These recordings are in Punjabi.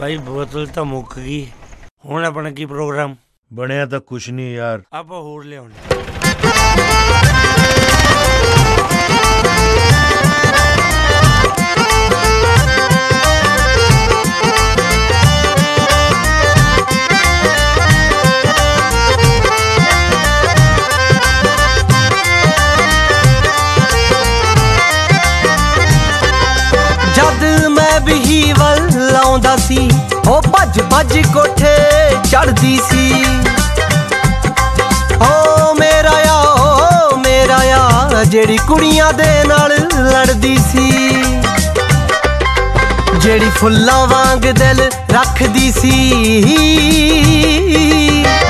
ਭਾਈ ਬੋਤਲ ਤਾਂ ਮੁੱਕ ਗਈ ਹੁਣ ਆਪਣਾ ਕੀ ਪ੍ਰੋਗਰਾਮ ਬਣਿਆ ਤਾਂ ਕੁਛ ਨਹੀਂ ਯਾਰ ਆਪਾਂ ਹੋਰ ਲਿਆਉਣੇ ਜਦ ਮੈਂ ਸੀ, ਉਹ ਭੱਜ ਭੱਜ ਕੋਠੇ ਚੜਦੀ ਸੀ। ਓ ਮੇਰਾ ਆ, ਓ ਮੇਰਾ ਆ, ਜਿਹੜੀ ਕੁੜੀਆਂ ਦੇ ਨਾਲ ਲੜਦੀ ਸੀ। ਜਿਹੜੀ ਫੁੱਲਾਂ ਵਾਂਗ ਦਿਲ ਰੱਖਦੀ ਸੀ।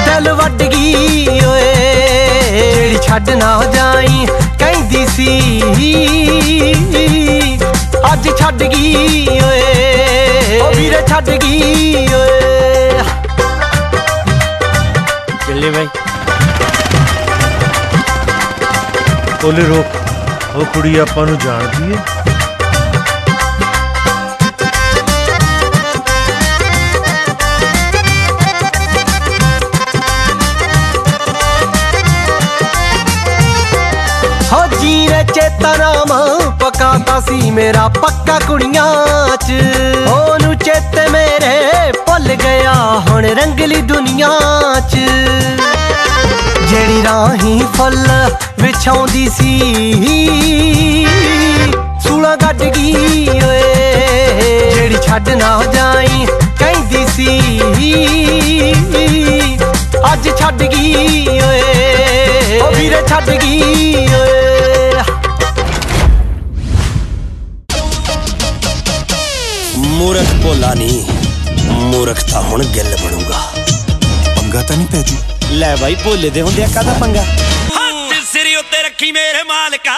ਦਿਲ ਵੱਡ ਗਈ ਓਏ, ਜਿਹੜੀ ਛੱਡ ਨਾ ਜਾਈ ਕਹਿੰਦੀ ਸੀ। ਅੱਜ ਛੱਡ ਗਈ ਓਏ। ਵੀਰੇ ਛੱਡ ਗਈ ਓਏ। ਚੱਲੇ ਭਾਈ ਓਲੇ ਰੋਕ। ਉਹ ਕੁੜੀ ਆਪਾਂ ਨੂੰ ਜਾਣਦੀ ਏ। ਹੋ ਜੀਰੇ ਚੇਤਨਾਮ ਪਕਾਤਾ ਸੀ ਮੇਰਾ ਪੱਕਾ ਕੁੜੀਆਂ ਚ। ਉਹਨੂੰ ਚੇਤੇ ਮੇਰੇ ਭੁੱਲ ਗਿਆ, ਹੁਣ ਰੰਗਲੀ ਦੁਨੀਆ ਚ। ਜਿਹੜੀ ਰਾਹੀਂ ਫੁੱਲ ਵਿਛਾਉਂਦੀ ਸੀ, ਸੂਲਾ ਗੱਡ ਗਈ ਓਏ। ਜਿਹੜੀ ਛੱਡ ਨਾ ਜਾਈ, ਕਹਿੰਦੀ ਸੀ, ਅੱਜ ਛੱਡ ਗਈ ਮੂਰਖ ਭੋਲਾ ਨਹੀਂ, ਮੂਰਖ ਤਾਂ ਹੁਣ ਗਿੱਲ ਬਣੂਗਾ। ਪੰਗਾ ਤਾਂ ਨਹੀਂ ਪੈ ਜੂ? ਲੈ ਬਾਈ, ਭੋਲੇ ਦੇ ਹੁੰਦਿਆ ਕਾਹਦਾ ਪੰਗਾ? ਹੱਥ ਸਿਰ ਉੱਤੇ ਰੱਖੀ ਮੇਰੇ ਮਾਲਕਾ